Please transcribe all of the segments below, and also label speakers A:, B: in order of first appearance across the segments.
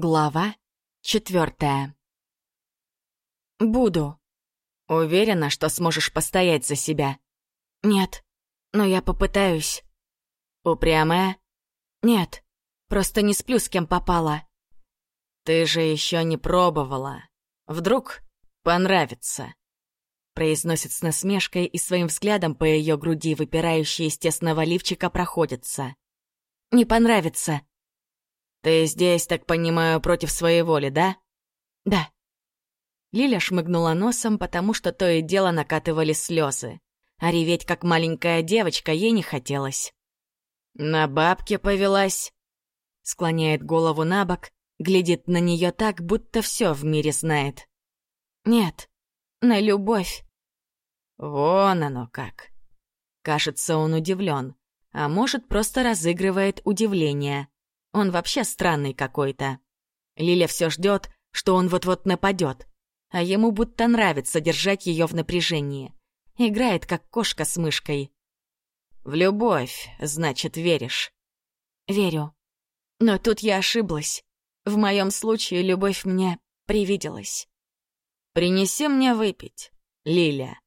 A: Глава четвертая. Буду. Уверена, что сможешь постоять за себя. Нет, но я попытаюсь. Упрямая? Нет, просто не сплю с кем попала. Ты же еще не пробовала. Вдруг понравится. Произносит с насмешкой и своим взглядом по ее груди, выпирающий из тесного лифчика, проходится. Не понравится. «Ты здесь, так понимаю, против своей воли, да?» «Да». Лиля шмыгнула носом, потому что то и дело накатывали слезы. А реветь, как маленькая девочка, ей не хотелось. «На бабке повелась?» Склоняет голову на бок, глядит на нее так, будто все в мире знает. «Нет, на любовь». «Вон оно как». Кажется, он удивлен, а может, просто разыгрывает удивление. Он вообще странный какой-то. Лиля все ждет, что он вот-вот нападет, а ему будто нравится держать ее в напряжении. Играет, как кошка с мышкой. В любовь, значит, веришь? Верю. Но тут я ошиблась. В моем случае любовь мне привиделась. Принеси мне выпить, Лиля.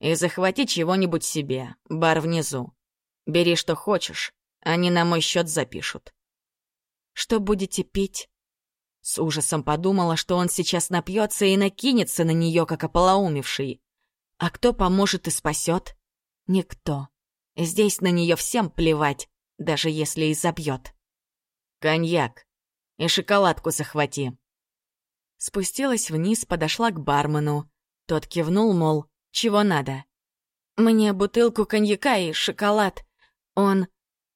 A: И захвати чего-нибудь себе, бар внизу. Бери, что хочешь, они на мой счет запишут. Что будете пить?» С ужасом подумала, что он сейчас напьется и накинется на нее, как ополоумевший. А кто поможет и спасет? Никто. Здесь на нее всем плевать, даже если и забьет. «Коньяк. И шоколадку захвати». Спустилась вниз, подошла к бармену. Тот кивнул, мол, чего надо. «Мне бутылку коньяка и шоколад. Он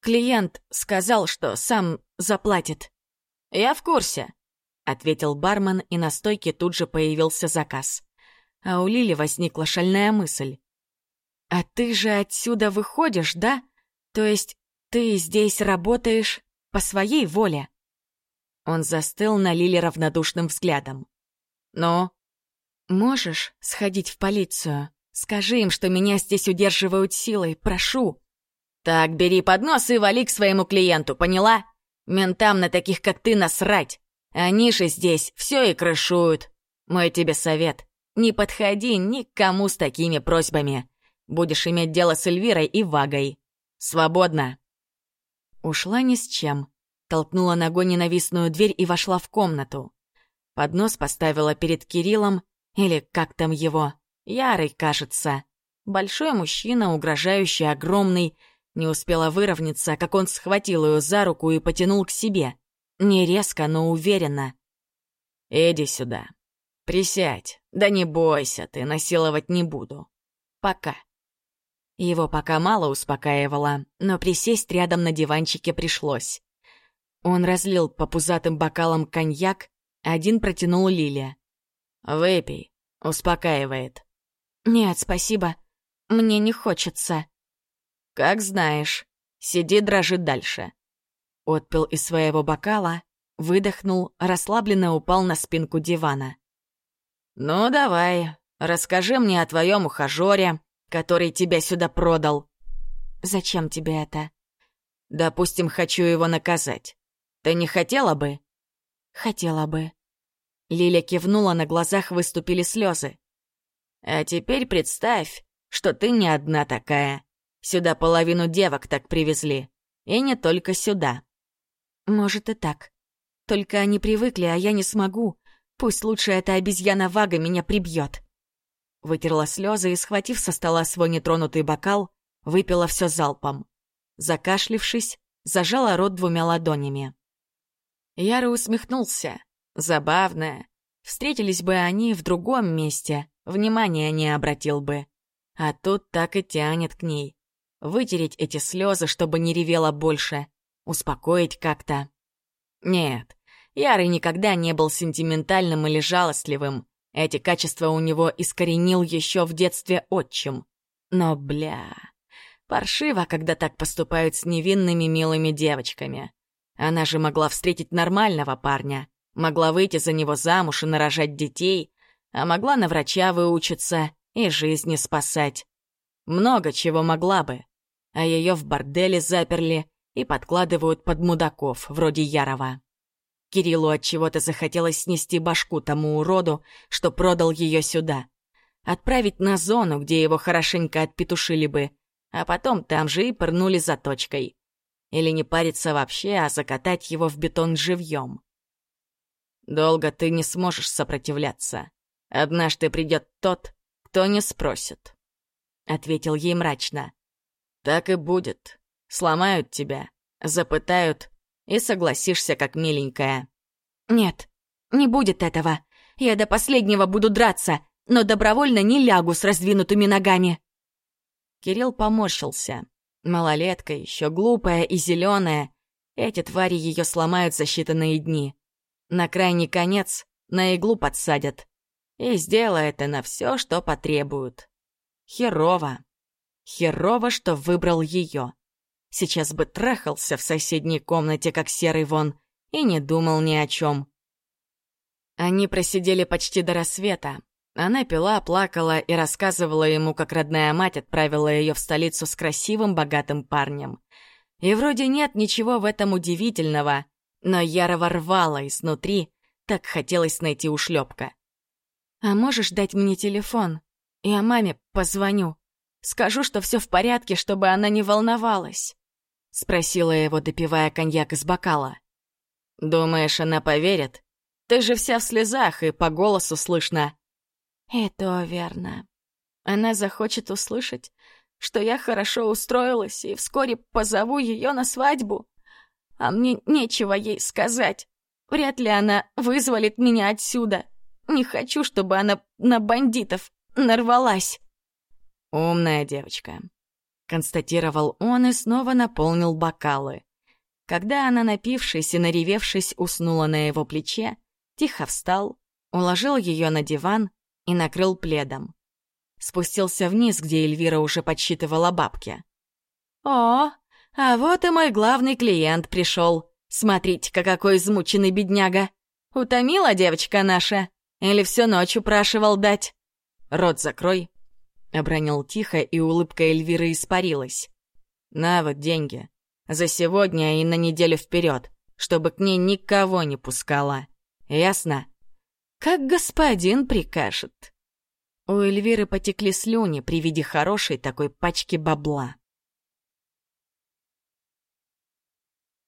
A: Клиент сказал, что сам заплатит. «Я в курсе», — ответил бармен, и на стойке тут же появился заказ. А у Лили возникла шальная мысль. «А ты же отсюда выходишь, да? То есть ты здесь работаешь по своей воле?» Он застыл на Лиле равнодушным взглядом. «Ну?» «Можешь сходить в полицию? Скажи им, что меня здесь удерживают силой, прошу!» «Так, бери поднос и вали к своему клиенту, поняла? Ментам на таких, как ты, насрать. Они же здесь все и крышуют. Мой тебе совет. Не подходи никому с такими просьбами. Будешь иметь дело с Эльвирой и Вагой. Свободно». Ушла ни с чем. Толкнула ногой ненавистную дверь и вошла в комнату. Поднос поставила перед Кириллом, или как там его, Ярый, кажется. Большой мужчина, угрожающий, огромный, не успела выровняться, как он схватил ее за руку и потянул к себе. Не резко, но уверенно. «Иди сюда. Присядь. Да не бойся, ты насиловать не буду. Пока». Его пока мало успокаивало, но присесть рядом на диванчике пришлось. Он разлил по пузатым бокалам коньяк, один протянул Лиле. «Выпей, успокаивает». «Нет, спасибо. Мне не хочется». «Как знаешь. Сиди, дрожи дальше». Отпил из своего бокала, выдохнул, расслабленно упал на спинку дивана. «Ну, давай, расскажи мне о твоем ухажёре, который тебя сюда продал». «Зачем тебе это?» «Допустим, хочу его наказать. Ты не хотела бы?» «Хотела бы». Лиля кивнула, на глазах выступили слезы. «А теперь представь, что ты не одна такая. Сюда половину девок так привезли. И не только сюда. Может и так. Только они привыкли, а я не смогу. Пусть лучше эта обезьяна Вага меня прибьет. Вытерла слезы и, схватив со стола свой нетронутый бокал, выпила все залпом. Закашлившись, зажала рот двумя ладонями. Яра усмехнулся. Забавно. Встретились бы они в другом месте, внимания не обратил бы. А тут так и тянет к ней вытереть эти слезы, чтобы не ревела больше, успокоить как-то. Нет, Ярый никогда не был сентиментальным или жалостливым. Эти качества у него искоренил еще в детстве отчим. Но, бля, паршиво, когда так поступают с невинными милыми девочками. Она же могла встретить нормального парня, могла выйти за него замуж и нарожать детей, а могла на врача выучиться и жизни спасать. Много чего могла бы а ее в борделе заперли и подкладывают под мудаков, вроде Ярова. Кириллу от чего-то захотелось снести башку тому уроду, что продал ее сюда. Отправить на зону, где его хорошенько отпетушили бы, а потом там же и пырнули заточкой. Или не париться вообще, а закатать его в бетон живьем. Долго ты не сможешь сопротивляться. Однажды придет тот, кто не спросит. Ответил ей мрачно. Так и будет. Сломают тебя, запытают, и согласишься как миленькая. Нет, не будет этого. Я до последнего буду драться, но добровольно не лягу с раздвинутыми ногами. Кирилл поморщился. Малолетка, еще глупая и зеленая. Эти твари ее сломают за считанные дни. На крайний конец на иглу подсадят. И сделает она все, что потребуют. Херово. Херово, что выбрал ее. Сейчас бы трахался в соседней комнате, как серый вон, и не думал ни о чем. Они просидели почти до рассвета. Она пила, плакала и рассказывала ему, как родная мать отправила ее в столицу с красивым, богатым парнем. И вроде нет ничего в этом удивительного, но Ярова рвала изнутри, так хотелось найти ушлепка. «А можешь дать мне телефон? Я маме позвоню. Скажу, что все в порядке, чтобы она не волновалась». — спросила его, допивая коньяк из бокала. «Думаешь, она поверит? Ты же вся в слезах, и по голосу слышно». «Это верно. Она захочет услышать, что я хорошо устроилась и вскоре позову ее на свадьбу. А мне нечего ей сказать. Вряд ли она вызволит меня отсюда. Не хочу, чтобы она на бандитов нарвалась». «Умная девочка», констатировал он и снова наполнил бокалы. Когда она, напившись и наревевшись, уснула на его плече, тихо встал, уложил ее на диван и накрыл пледом. Спустился вниз, где Эльвира уже подсчитывала бабки. «О, а вот и мой главный клиент пришел. Смотрите-ка, какой измученный бедняга. Утомила девочка наша? Или всю ночь упрашивал дать? Рот закрой, Обронил тихо, и улыбка Эльвиры испарилась. «На вот деньги. За сегодня и на неделю вперед, чтобы к ней никого не пускала. Ясно?» «Как господин прикажет». У Эльвиры потекли слюни при виде хорошей такой пачки бабла.